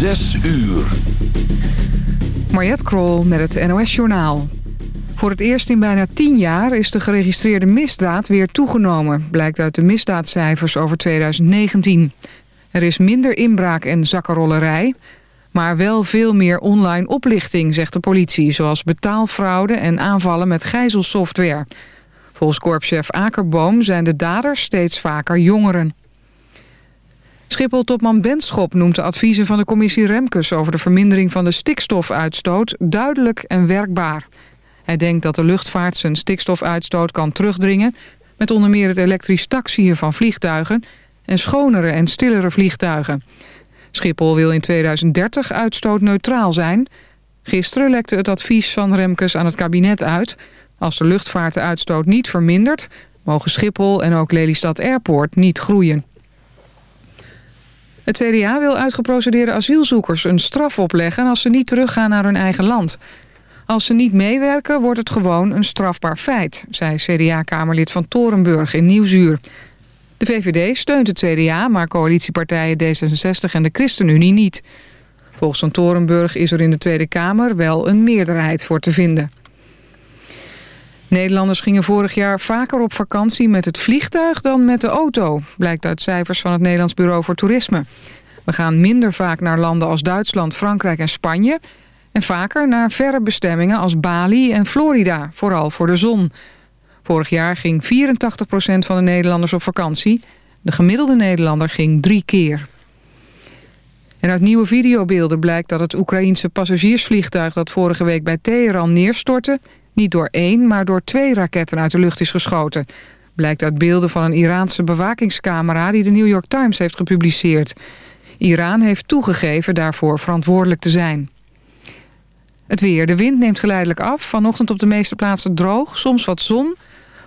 Zes uur. Mariette Krol met het NOS Journaal. Voor het eerst in bijna tien jaar is de geregistreerde misdaad weer toegenomen... blijkt uit de misdaadcijfers over 2019. Er is minder inbraak en zakkenrollerij... maar wel veel meer online oplichting, zegt de politie... zoals betaalfraude en aanvallen met gijzelsoftware. Volgens korpschef Akerboom zijn de daders steeds vaker jongeren. Schiphol-topman Benschop noemt de adviezen van de commissie Remkes... over de vermindering van de stikstofuitstoot duidelijk en werkbaar. Hij denkt dat de luchtvaart zijn stikstofuitstoot kan terugdringen... met onder meer het elektrisch taxiën van vliegtuigen... en schonere en stillere vliegtuigen. Schiphol wil in 2030 uitstootneutraal zijn. Gisteren lekte het advies van Remkes aan het kabinet uit. Als de luchtvaart de uitstoot niet vermindert... mogen Schiphol en ook Lelystad Airport niet groeien. Het CDA wil uitgeprocedeerde asielzoekers een straf opleggen... als ze niet teruggaan naar hun eigen land. Als ze niet meewerken, wordt het gewoon een strafbaar feit... zei CDA-kamerlid van Torenburg in Nieuwzuur. De VVD steunt het CDA, maar coalitiepartijen D66 en de ChristenUnie niet. Volgens van Torenburg is er in de Tweede Kamer wel een meerderheid voor te vinden. Nederlanders gingen vorig jaar vaker op vakantie met het vliegtuig dan met de auto, blijkt uit cijfers van het Nederlands Bureau voor Toerisme. We gaan minder vaak naar landen als Duitsland, Frankrijk en Spanje en vaker naar verre bestemmingen als Bali en Florida, vooral voor de zon. Vorig jaar ging 84% van de Nederlanders op vakantie. De gemiddelde Nederlander ging drie keer. En uit nieuwe videobeelden blijkt dat het Oekraïense passagiersvliegtuig... dat vorige week bij Teheran neerstortte... niet door één, maar door twee raketten uit de lucht is geschoten. Blijkt uit beelden van een Iraanse bewakingscamera... die de New York Times heeft gepubliceerd. Iran heeft toegegeven daarvoor verantwoordelijk te zijn. Het weer. De wind neemt geleidelijk af. Vanochtend op de meeste plaatsen droog, soms wat zon.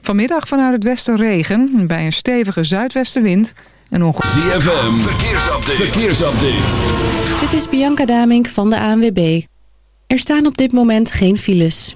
Vanmiddag vanuit het westen regen. Bij een stevige zuidwestenwind. En ongeveer... ZFM, verkeersupdate. verkeersupdate. Dit is Bianca Damink van de ANWB. Er staan op dit moment geen files.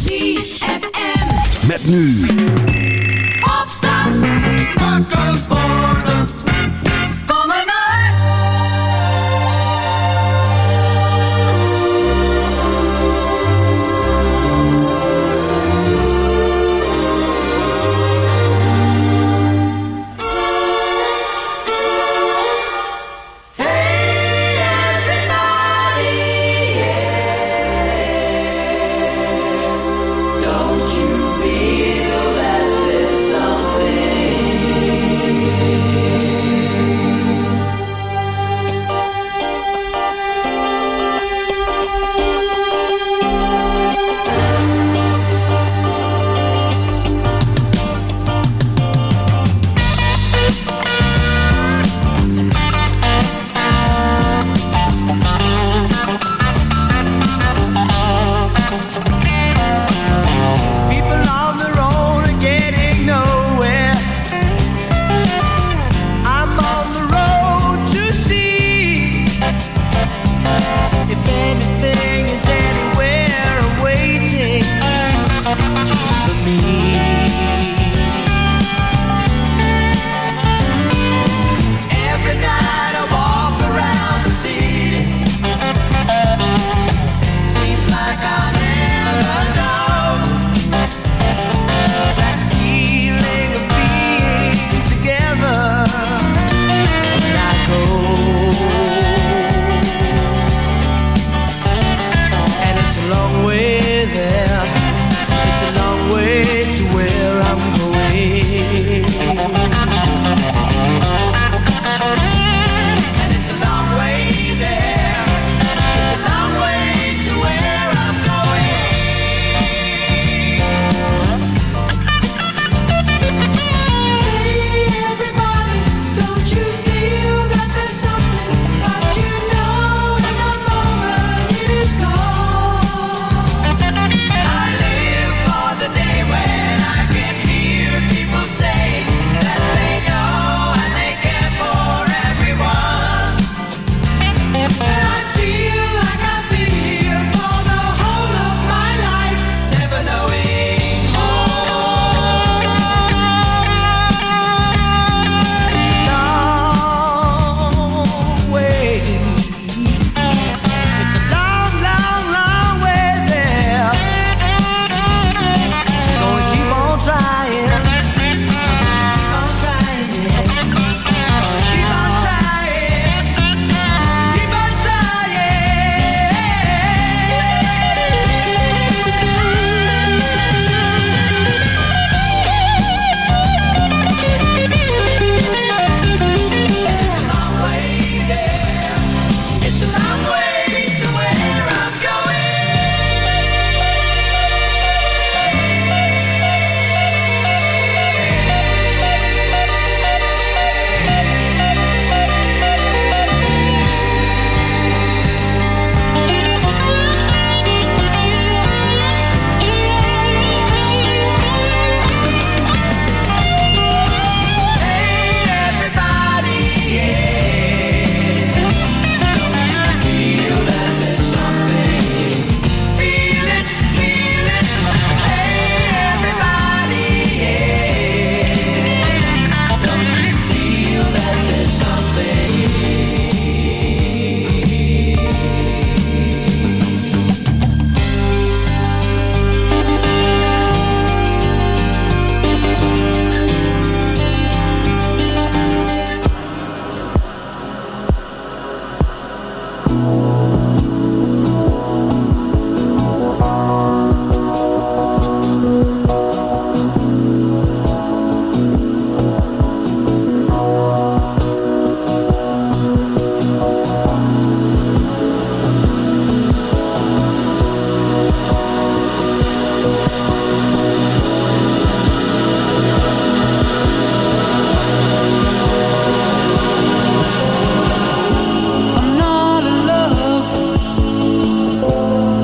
ZFM. Met nu. Opstand. Wakker worden.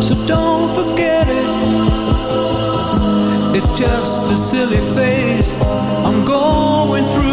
so don't forget it. It's just a silly phase I'm going through.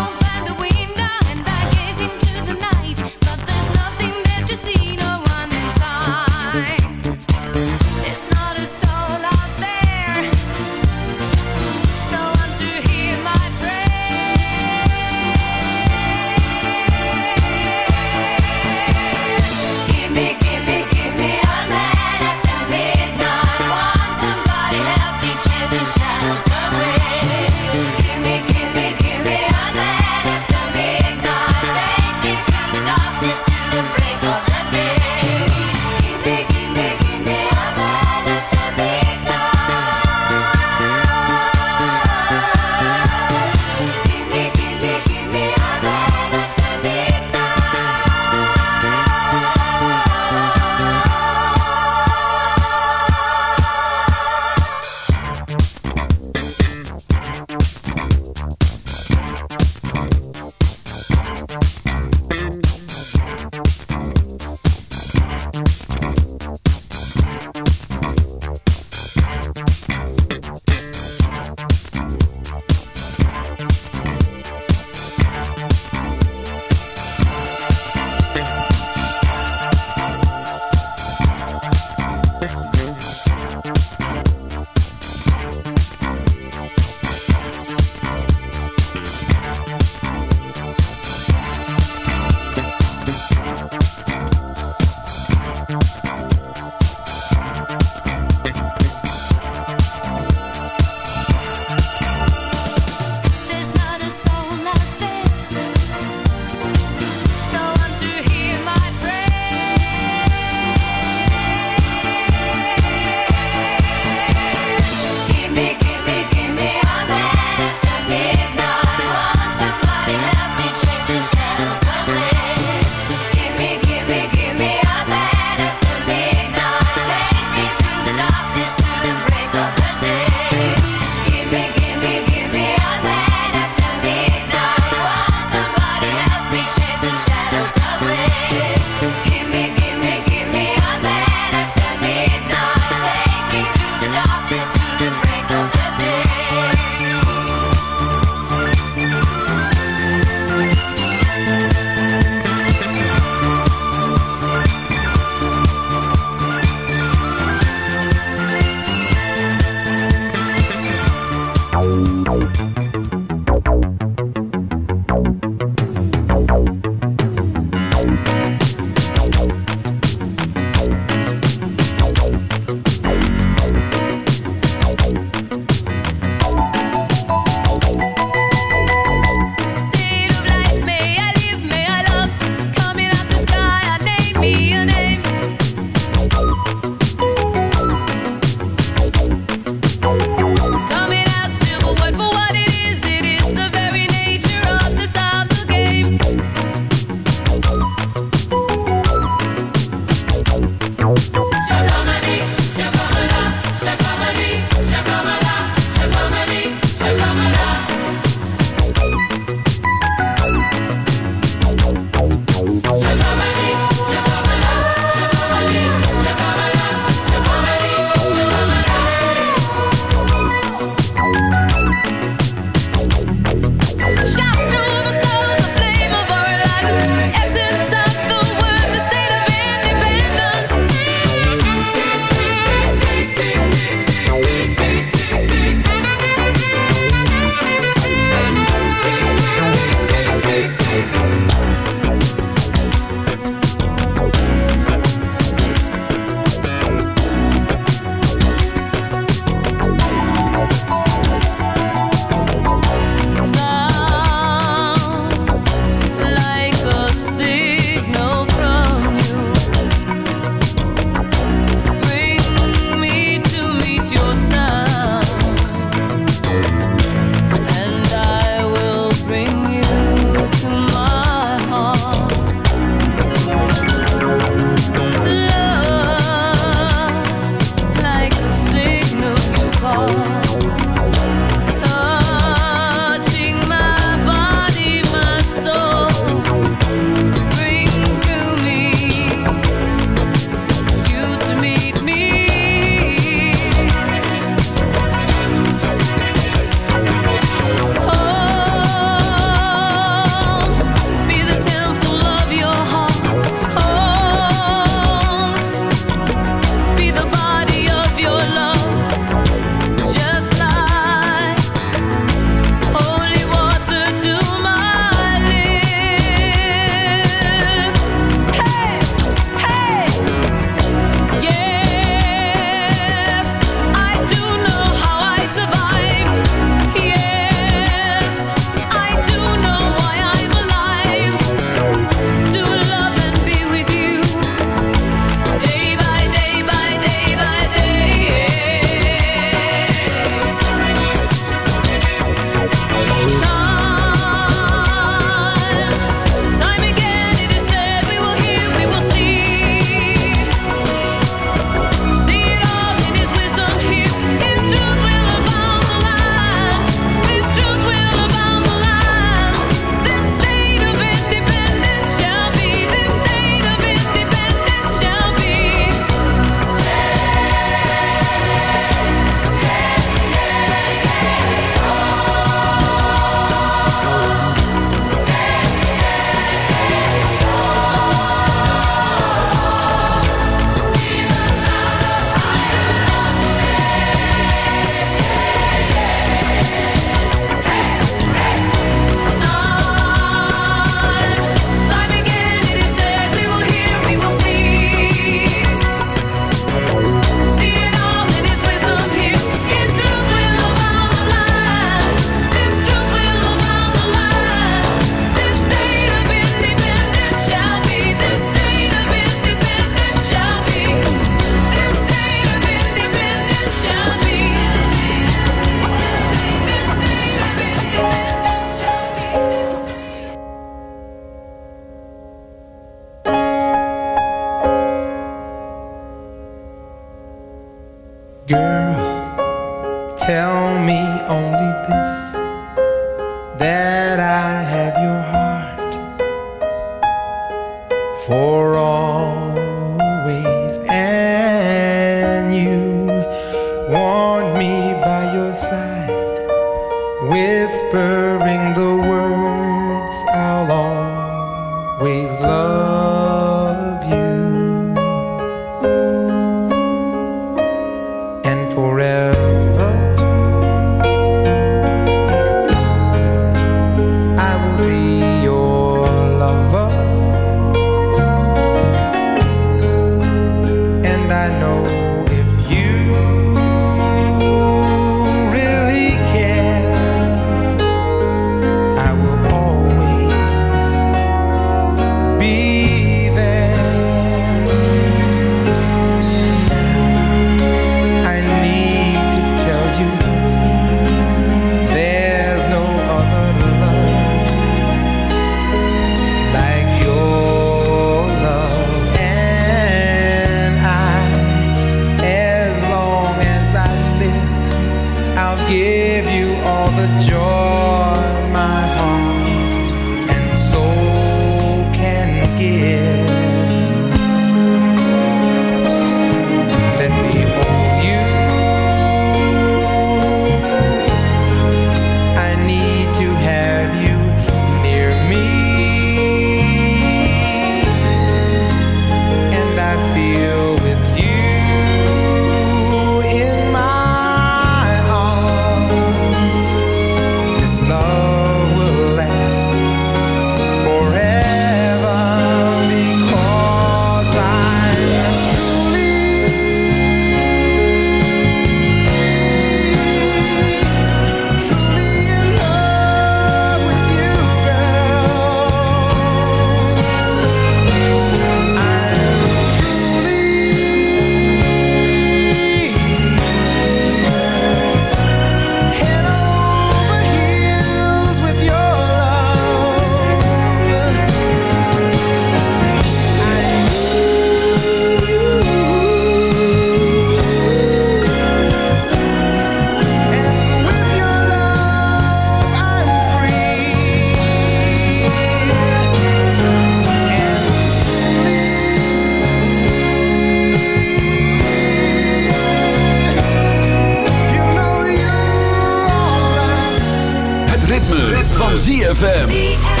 ZFM.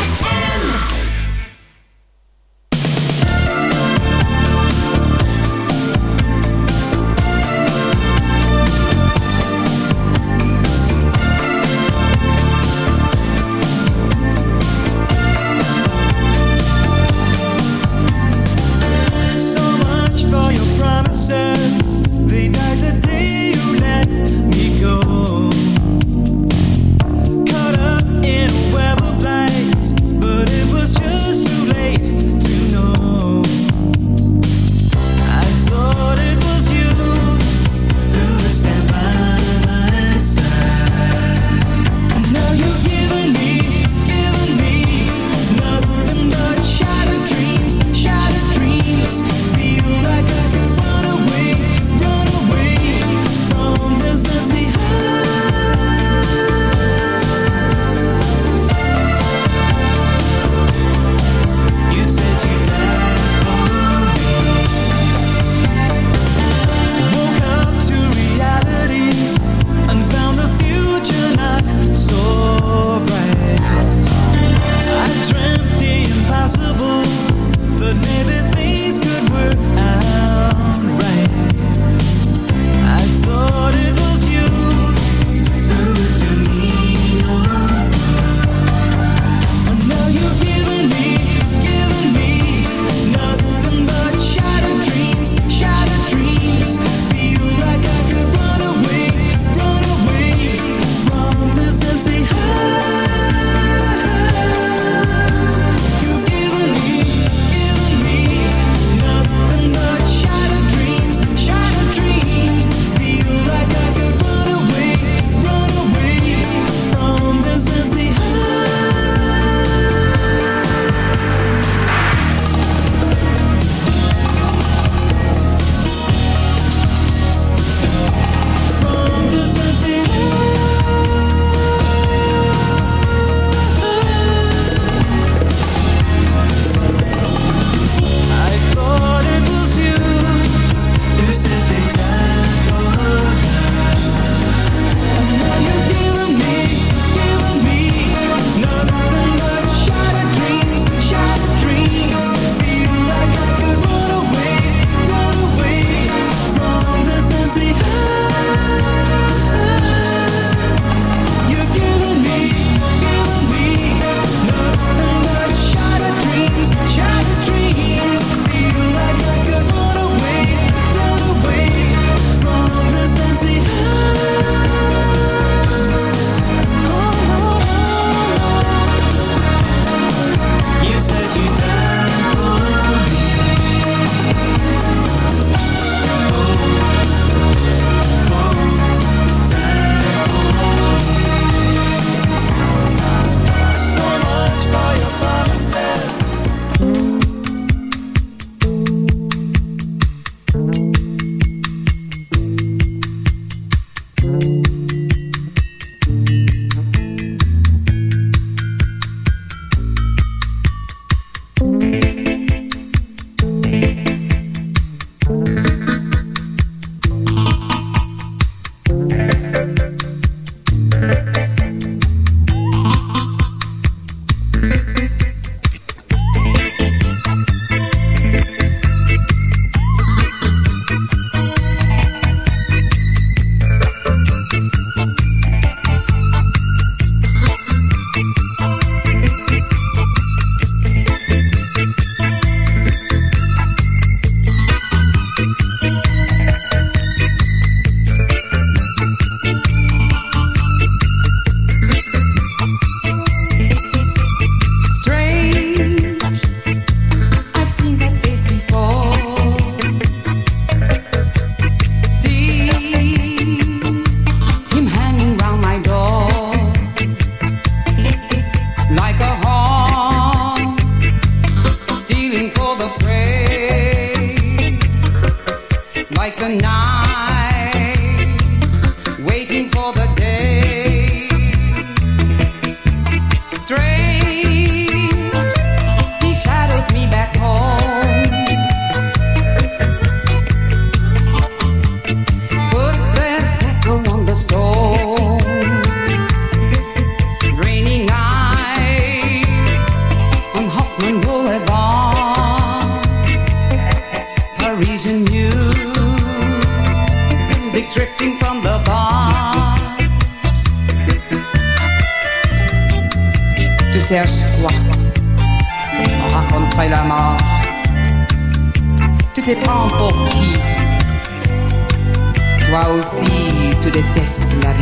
Aussi, tu détestes la vie.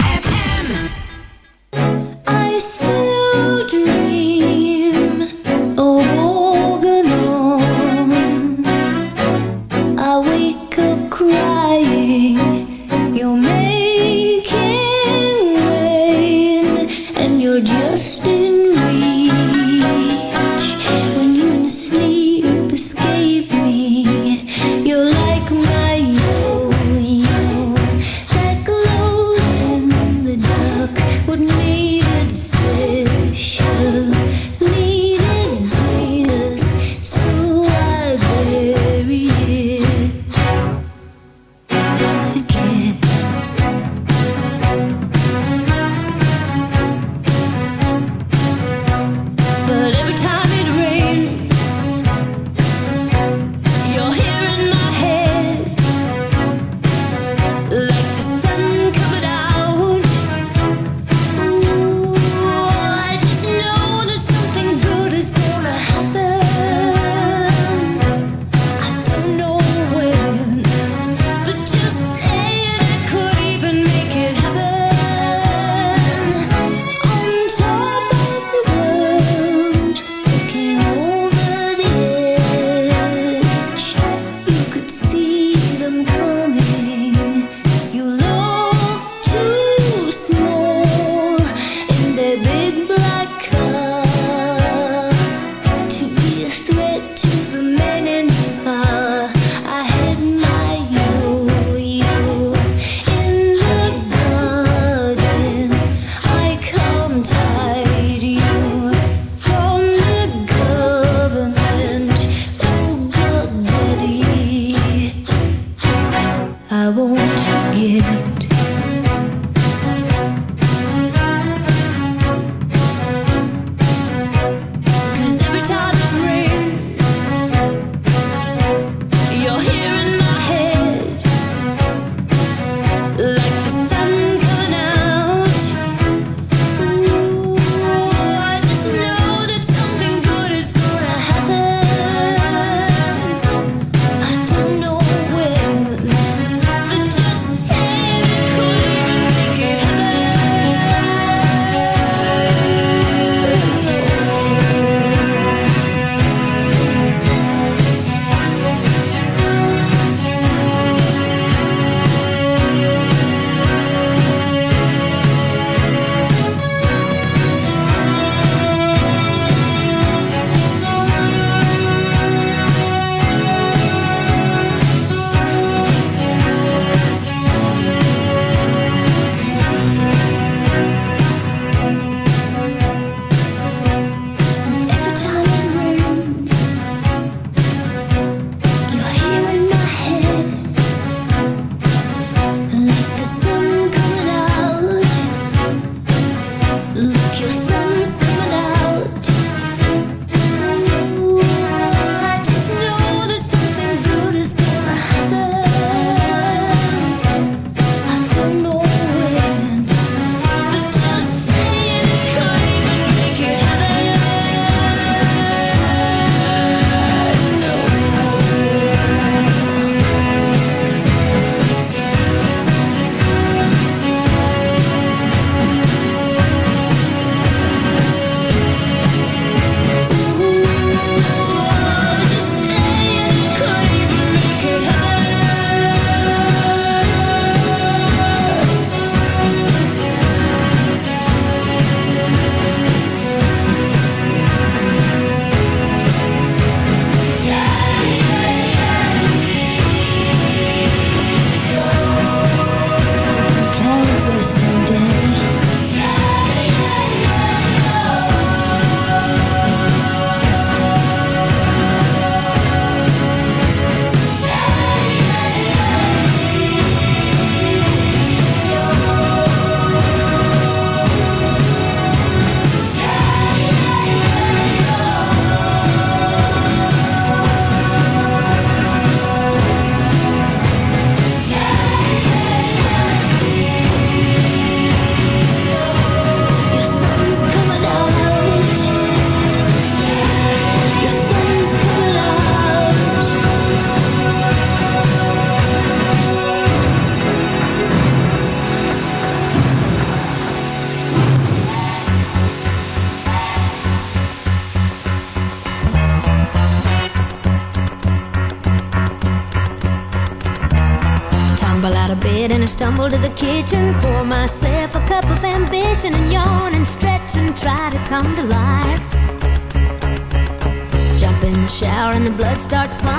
Jump in the shower and the blood starts pumping.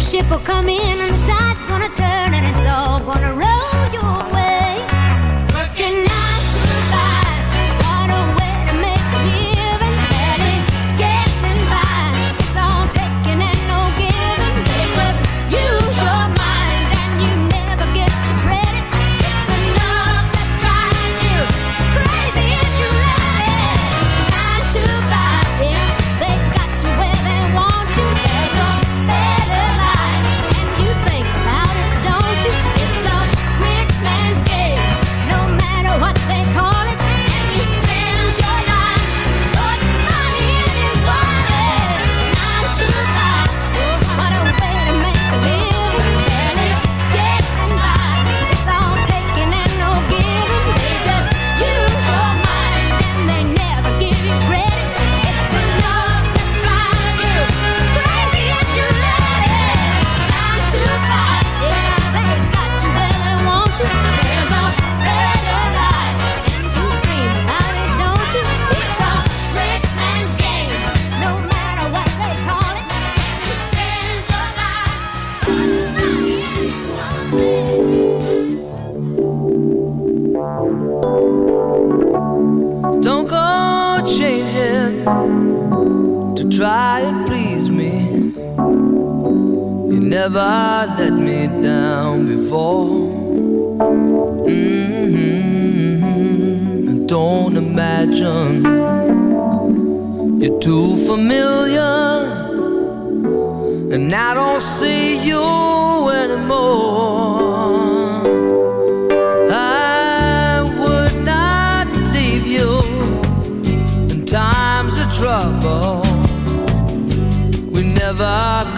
ship will come in and the tide's gonna turn and it's all gonna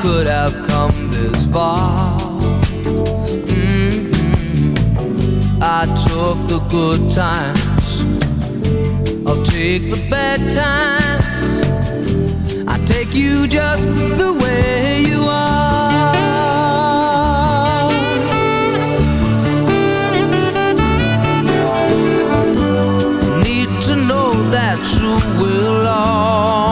could have come this far. Mm-hmm. I took the good times, I'll take the bad times. I take you just the way you are. Need to know that you will always